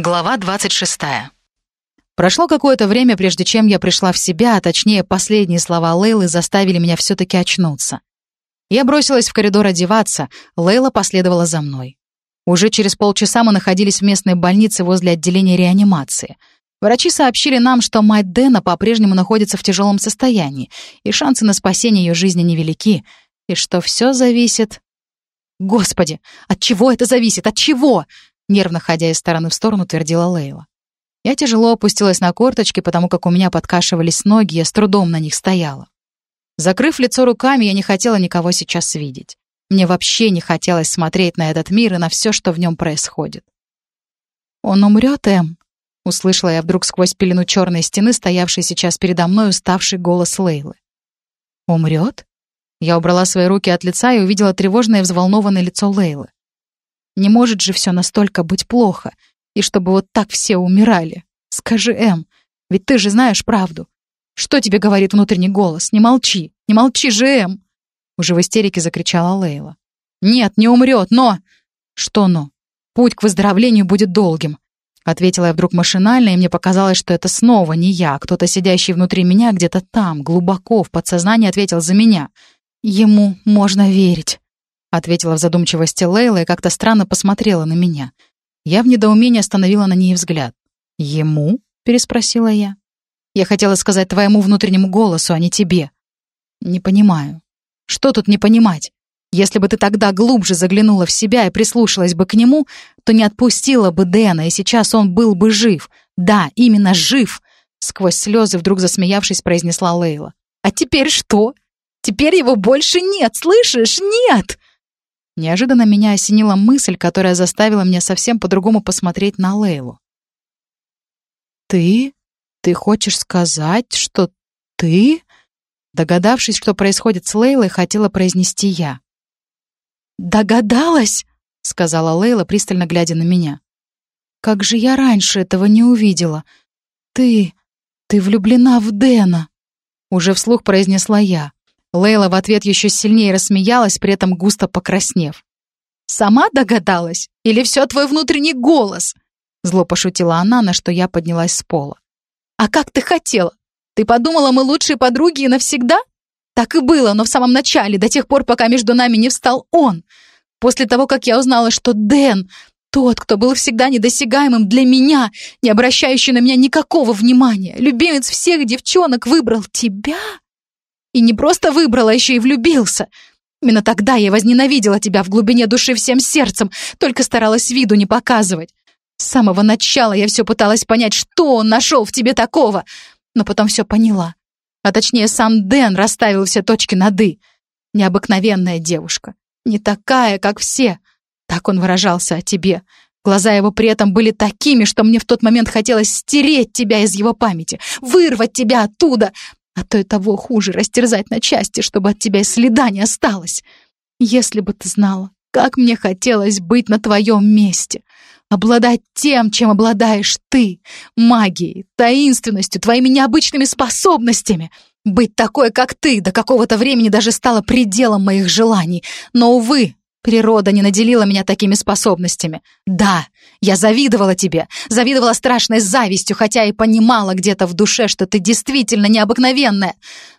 Глава 26. Прошло какое-то время, прежде чем я пришла в себя, а точнее, последние слова Лейлы заставили меня все-таки очнуться. Я бросилась в коридор одеваться, Лейла последовала за мной. Уже через полчаса мы находились в местной больнице возле отделения реанимации. Врачи сообщили нам, что мать Дэна по-прежнему находится в тяжелом состоянии, и шансы на спасение ее жизни невелики, и что все зависит... Господи, от чего это зависит? От чего? Нервно ходя из стороны в сторону, твердила Лейла. Я тяжело опустилась на корточки, потому как у меня подкашивались ноги, я с трудом на них стояла. Закрыв лицо руками, я не хотела никого сейчас видеть. Мне вообще не хотелось смотреть на этот мир и на все, что в нем происходит. «Он умрет, Эм?» — услышала я вдруг сквозь пелену черной стены, стоявшей сейчас передо мной уставший голос Лейлы. «Умрет?» Я убрала свои руки от лица и увидела тревожное и взволнованное лицо Лейлы. Не может же все настолько быть плохо, и чтобы вот так все умирали. Скажи, Эм, ведь ты же знаешь правду. Что тебе говорит внутренний голос? Не молчи, не молчи же, Эм!» Уже в истерике закричала Лейла. «Нет, не умрет, но...» «Что но? Путь к выздоровлению будет долгим», Ответила я вдруг машинально, и мне показалось, что это снова не я, а кто-то, сидящий внутри меня, где-то там, глубоко, в подсознании ответил за меня. «Ему можно верить». — ответила в задумчивости Лейла и как-то странно посмотрела на меня. Я в недоумении остановила на ней взгляд. «Ему?» — переспросила я. «Я хотела сказать твоему внутреннему голосу, а не тебе». «Не понимаю. Что тут не понимать? Если бы ты тогда глубже заглянула в себя и прислушалась бы к нему, то не отпустила бы Дэна, и сейчас он был бы жив. Да, именно жив!» Сквозь слезы, вдруг засмеявшись, произнесла Лейла. «А теперь что? Теперь его больше нет, слышишь? Нет!» Неожиданно меня осенила мысль, которая заставила меня совсем по-другому посмотреть на Лейлу. «Ты? Ты хочешь сказать, что ты?» Догадавшись, что происходит с Лейлой, хотела произнести я. «Догадалась?» — сказала Лейла, пристально глядя на меня. «Как же я раньше этого не увидела? Ты... ты влюблена в Дэна!» Уже вслух произнесла я. Лейла в ответ еще сильнее рассмеялась, при этом густо покраснев. «Сама догадалась? Или все твой внутренний голос?» Зло пошутила она, на что я поднялась с пола. «А как ты хотела? Ты подумала, мы лучшие подруги и навсегда?» Так и было, но в самом начале, до тех пор, пока между нами не встал он. После того, как я узнала, что Дэн, тот, кто был всегда недосягаемым для меня, не обращающий на меня никакого внимания, любимец всех девчонок, выбрал тебя, и не просто выбрал, а еще и влюбился. Именно тогда я возненавидела тебя в глубине души всем сердцем, только старалась виду не показывать. С самого начала я все пыталась понять, что он нашел в тебе такого, но потом все поняла. А точнее, сам Дэн расставил все точки над «и». Необыкновенная девушка. Не такая, как все. Так он выражался о тебе. Глаза его при этом были такими, что мне в тот момент хотелось стереть тебя из его памяти, вырвать тебя оттуда, а то и того хуже растерзать на части, чтобы от тебя и следа не осталось. Если бы ты знала, как мне хотелось быть на твоем месте, обладать тем, чем обладаешь ты, магией, таинственностью, твоими необычными способностями. Быть такой, как ты, до какого-то времени даже стало пределом моих желаний. Но, увы, Природа не наделила меня такими способностями. Да, я завидовала тебе, завидовала страшной завистью, хотя и понимала где-то в душе, что ты действительно необыкновенная.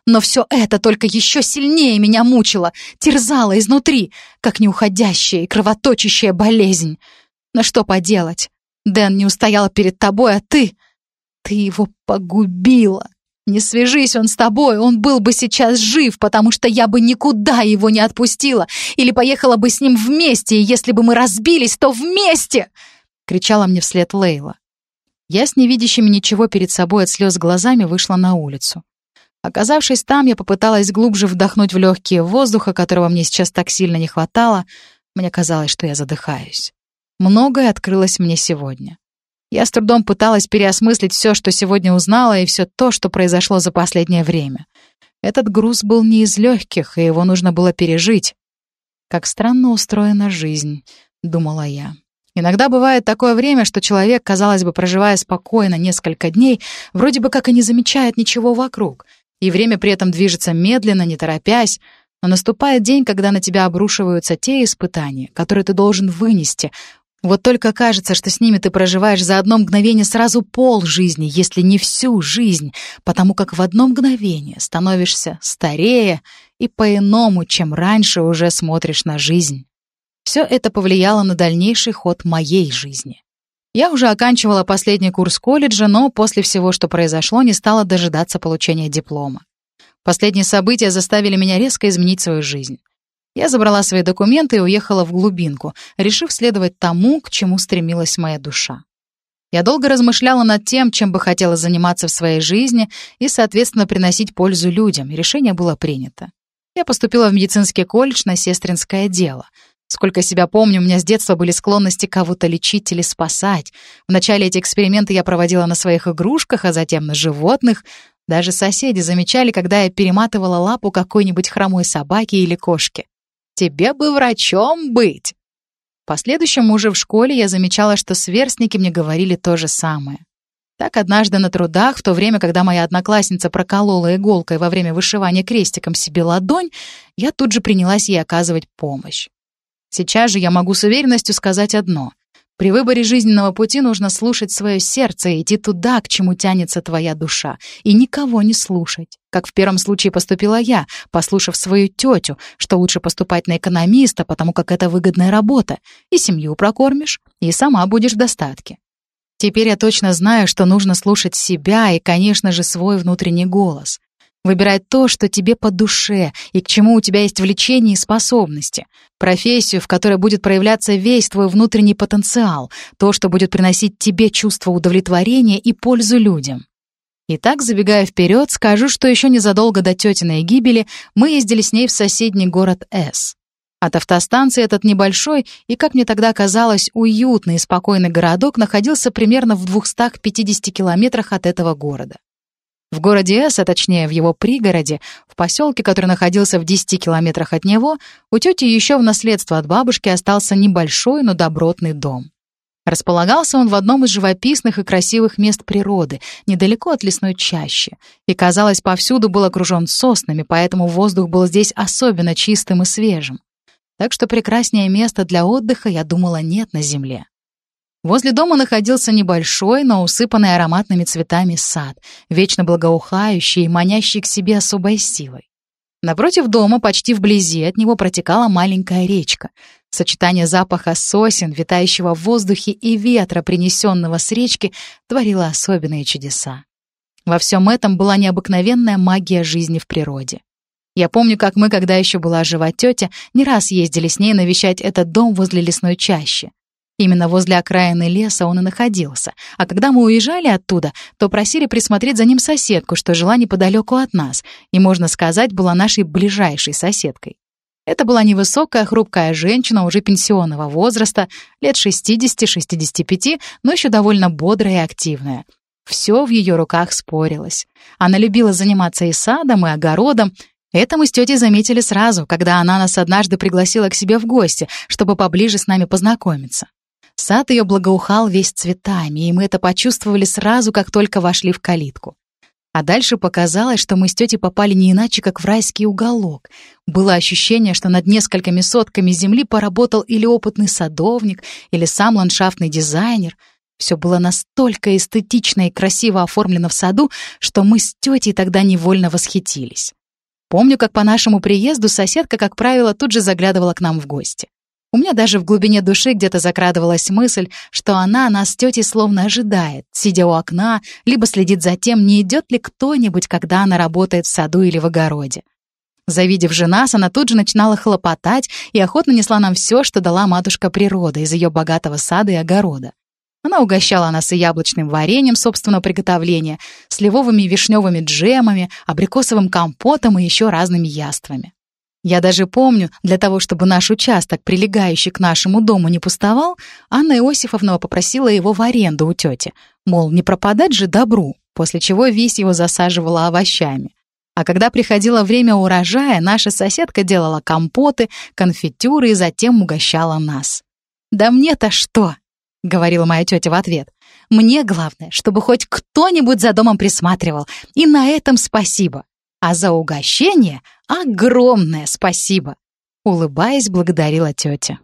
Но все это только еще сильнее меня мучило, терзало изнутри, как неуходящая и кровоточащая болезнь. Но что поделать? Дэн не устоял перед тобой, а ты... Ты его погубила. Не свяжись он с тобой, он был бы сейчас жив, потому что я бы никуда его не отпустила или поехала бы с ним вместе, и если бы мы разбились, то вместе!» — кричала мне вслед Лейла. Я с невидящими ничего перед собой от слез глазами вышла на улицу. Оказавшись там, я попыталась глубже вдохнуть в легкие воздуха, которого мне сейчас так сильно не хватало. Мне казалось, что я задыхаюсь. Многое открылось мне сегодня. Я с трудом пыталась переосмыслить все, что сегодня узнала, и все то, что произошло за последнее время. Этот груз был не из легких, и его нужно было пережить. «Как странно устроена жизнь», — думала я. Иногда бывает такое время, что человек, казалось бы, проживая спокойно несколько дней, вроде бы как и не замечает ничего вокруг, и время при этом движется медленно, не торопясь, но наступает день, когда на тебя обрушиваются те испытания, которые ты должен вынести, Вот только кажется, что с ними ты проживаешь за одно мгновение сразу пол жизни, если не всю жизнь, потому как в одно мгновение становишься старее и по-иному, чем раньше уже смотришь на жизнь. Все это повлияло на дальнейший ход моей жизни. Я уже оканчивала последний курс колледжа, но после всего, что произошло, не стала дожидаться получения диплома. Последние события заставили меня резко изменить свою жизнь. Я забрала свои документы и уехала в глубинку, решив следовать тому, к чему стремилась моя душа. Я долго размышляла над тем, чем бы хотела заниматься в своей жизни и, соответственно, приносить пользу людям, и решение было принято. Я поступила в медицинский колледж на сестринское дело. Сколько себя помню, у меня с детства были склонности кого-то лечить или спасать. Вначале эти эксперименты я проводила на своих игрушках, а затем на животных. Даже соседи замечали, когда я перематывала лапу какой-нибудь хромой собаки или кошки. Тебе бы врачом быть!» Последующем уже в школе я замечала, что сверстники мне говорили то же самое. Так однажды на трудах, в то время, когда моя одноклассница проколола иголкой во время вышивания крестиком себе ладонь, я тут же принялась ей оказывать помощь. Сейчас же я могу с уверенностью сказать одно. При выборе жизненного пути нужно слушать свое сердце и идти туда, к чему тянется твоя душа, и никого не слушать. Как в первом случае поступила я, послушав свою тетю, что лучше поступать на экономиста, потому как это выгодная работа, и семью прокормишь, и сама будешь в достатке. Теперь я точно знаю, что нужно слушать себя и, конечно же, свой внутренний голос. Выбирай то, что тебе по душе и к чему у тебя есть влечение и способности. Профессию, в которой будет проявляться весь твой внутренний потенциал, то, что будет приносить тебе чувство удовлетворения и пользу людям. Итак, забегая вперед, скажу, что еще незадолго до тетиной гибели мы ездили с ней в соседний город С. От автостанции этот небольшой и, как мне тогда казалось, уютный и спокойный городок находился примерно в 250 километрах от этого города. В городе Эс, а точнее в его пригороде, в поселке, который находился в 10 километрах от него, у тети еще в наследство от бабушки остался небольшой, но добротный дом. Располагался он в одном из живописных и красивых мест природы, недалеко от лесной чащи, и, казалось, повсюду был окружен соснами, поэтому воздух был здесь особенно чистым и свежим. Так что прекраснее места для отдыха, я думала, нет на земле. Возле дома находился небольшой, но усыпанный ароматными цветами сад, вечно благоухающий и манящий к себе особой силой. Напротив дома, почти вблизи от него протекала маленькая речка. Сочетание запаха сосен, витающего в воздухе и ветра, принесенного с речки, творило особенные чудеса. Во всем этом была необыкновенная магия жизни в природе. Я помню, как мы, когда еще была жива тетя, не раз ездили с ней навещать этот дом возле лесной чащи. Именно возле окраины леса он и находился. А когда мы уезжали оттуда, то просили присмотреть за ним соседку, что жила неподалеку от нас, и, можно сказать, была нашей ближайшей соседкой. Это была невысокая, хрупкая женщина уже пенсионного возраста, лет 60-65, но еще довольно бодрая и активная. Все в ее руках спорилось. Она любила заниматься и садом, и огородом, это мы с тетей заметили сразу, когда она нас однажды пригласила к себе в гости, чтобы поближе с нами познакомиться. Сад ее благоухал весь цветами, и мы это почувствовали сразу, как только вошли в калитку. А дальше показалось, что мы с тетей попали не иначе, как в райский уголок. Было ощущение, что над несколькими сотками земли поработал или опытный садовник, или сам ландшафтный дизайнер. Все было настолько эстетично и красиво оформлено в саду, что мы с тетей тогда невольно восхитились. Помню, как по нашему приезду соседка, как правило, тут же заглядывала к нам в гости. У меня даже в глубине души где-то закрадывалась мысль, что она нас с словно ожидает, сидя у окна, либо следит за тем, не идет ли кто-нибудь, когда она работает в саду или в огороде. Завидев же нас, она тут же начинала хлопотать и охотно несла нам все, что дала матушка природа из ее богатого сада и огорода. Она угощала нас и яблочным вареньем собственного приготовления, сливовыми и вишневыми джемами, абрикосовым компотом и еще разными яствами. Я даже помню, для того, чтобы наш участок, прилегающий к нашему дому, не пустовал, Анна Иосифовна попросила его в аренду у тети, мол, не пропадать же добру, после чего весь его засаживала овощами. А когда приходило время урожая, наша соседка делала компоты, конфитюры и затем угощала нас. «Да мне-то что?» — говорила моя тетя в ответ. «Мне главное, чтобы хоть кто-нибудь за домом присматривал, и на этом спасибо. А за угощение огромное спасибо!» Улыбаясь, благодарила тетя.